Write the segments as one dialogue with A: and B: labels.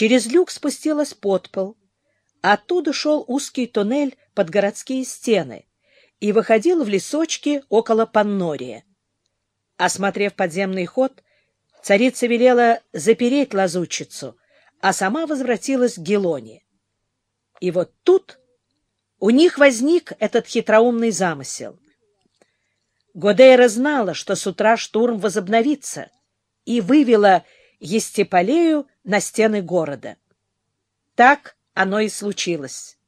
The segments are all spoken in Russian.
A: Через люк спустилась под пол. Оттуда шел узкий туннель под городские стены и выходил в лесочки около Паннория. Осмотрев подземный ход, царица велела запереть лазутчицу, а сама возвратилась к Гелоне. И вот тут у них возник этот хитроумный замысел. Годейра знала, что с утра штурм возобновится, и вывела Естеполею на стены города. Так оно и случилось.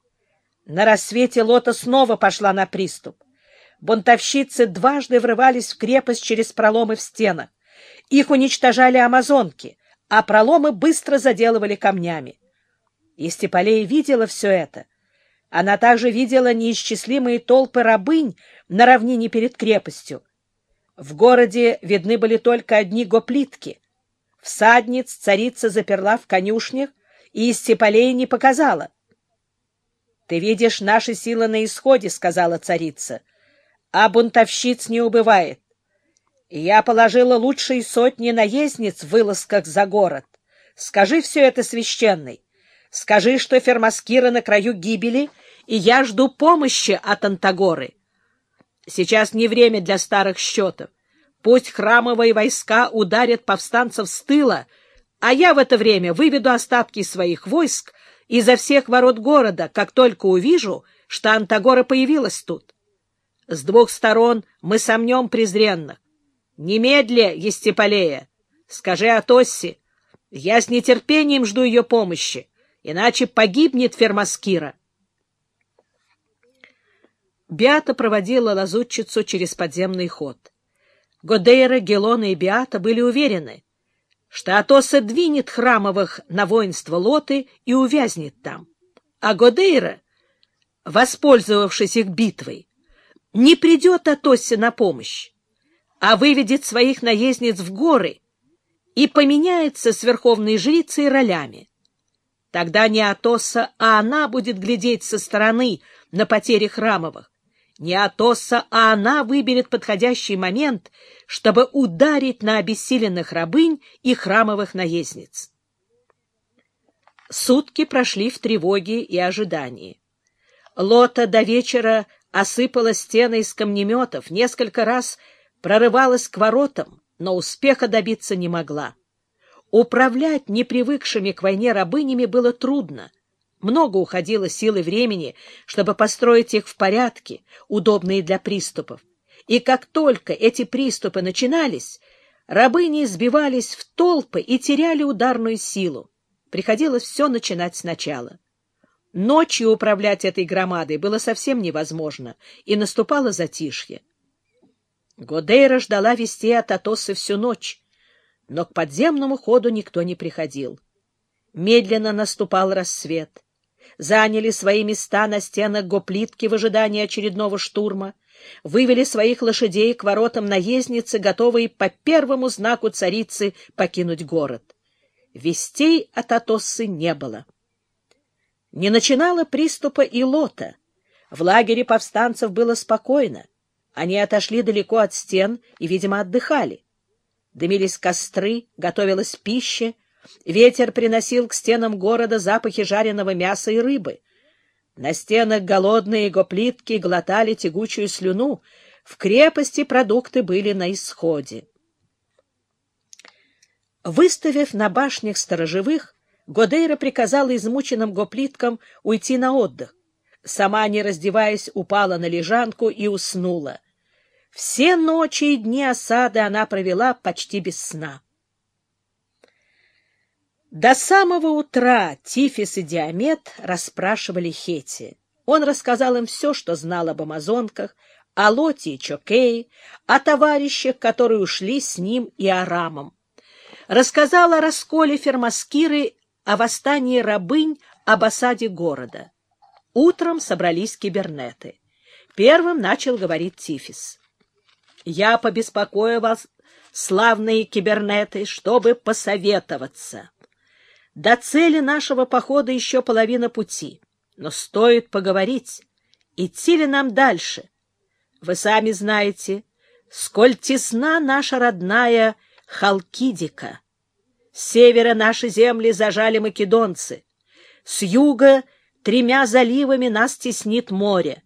A: На рассвете Лота снова пошла на приступ. Бунтовщицы дважды врывались в крепость через проломы в стенах. Их уничтожали амазонки, а проломы быстро заделывали камнями. Естеполея видела все это. Она также видела неисчислимые толпы рабынь на равнине перед крепостью. В городе видны были только одни гоплитки. Всадниц царица заперла в конюшнях и Истеполея не показала. — Ты видишь, наши силы на исходе, — сказала царица, — а бунтовщиц не убывает. Я положила лучшие сотни наездниц в вылазках за город. Скажи все это священной. Скажи, что Фермаскира на краю гибели, и я жду помощи от Антагоры. Сейчас не время для старых счетов. Пусть храмовые войска ударят повстанцев с тыла, а я в это время выведу остатки своих войск изо всех ворот города, как только увижу, что Антагора появилась тут. С двух сторон мы сомнем презренных. Немедля, Естеполея, скажи Атосси, я с нетерпением жду ее помощи, иначе погибнет Фермаскира. Биата проводила лазутчицу через подземный ход. Годейра, Гелона и Биата были уверены, что Атоса двинет храмовых на воинство Лоты и увязнет там. А Годейра, воспользовавшись их битвой, не придет Атосе на помощь, а выведет своих наездниц в горы и поменяется с верховной жрицей ролями. Тогда не Атоса, а она будет глядеть со стороны на потери храмовых, не Атоса, а она выберет подходящий момент, чтобы ударить на обессиленных рабынь и храмовых наездниц. Сутки прошли в тревоге и ожидании. Лота до вечера осыпала стены из камнеметов, несколько раз прорывалась к воротам, но успеха добиться не могла. Управлять непривыкшими к войне рабынями было трудно — много уходило сил и времени, чтобы построить их в порядке, удобные для приступов. И как только эти приступы начинались, рабыни сбивались в толпы и теряли ударную силу. Приходилось все начинать сначала. Ночью управлять этой громадой было совсем невозможно, и наступало затишье. Годейра ждала вести от Атосы всю ночь, но к подземному ходу никто не приходил. Медленно наступал рассвет заняли свои места на стенах гоплитки в ожидании очередного штурма, вывели своих лошадей к воротам наездницы, готовые по первому знаку царицы покинуть город. Вестей от Атоссы не было. Не начинала приступа и лота. В лагере повстанцев было спокойно. Они отошли далеко от стен и, видимо, отдыхали. Дымились костры, готовилась пища, Ветер приносил к стенам города запахи жареного мяса и рыбы. На стенах голодные гоплитки глотали тягучую слюну. В крепости продукты были на исходе. Выставив на башнях сторожевых, Годейра приказала измученным гоплиткам уйти на отдых. Сама, не раздеваясь, упала на лежанку и уснула. Все ночи и дни осады она провела почти без сна. До самого утра Тифис и Диамет расспрашивали Хети. Он рассказал им все, что знал об амазонках, о Лоте и Чокее, о товарищах, которые ушли с ним и Арамом. Рассказал о расколе Фермаскиры, о восстании рабынь, об осаде города. Утром собрались кибернеты. Первым начал говорить Тифис. «Я побеспокою вас, славные кибернеты, чтобы посоветоваться». До цели нашего похода еще половина пути, но стоит поговорить, идти ли нам дальше. Вы сами знаете, сколь тесна наша родная Халкидика. С севера наши земли зажали македонцы. С юга тремя заливами нас теснит море.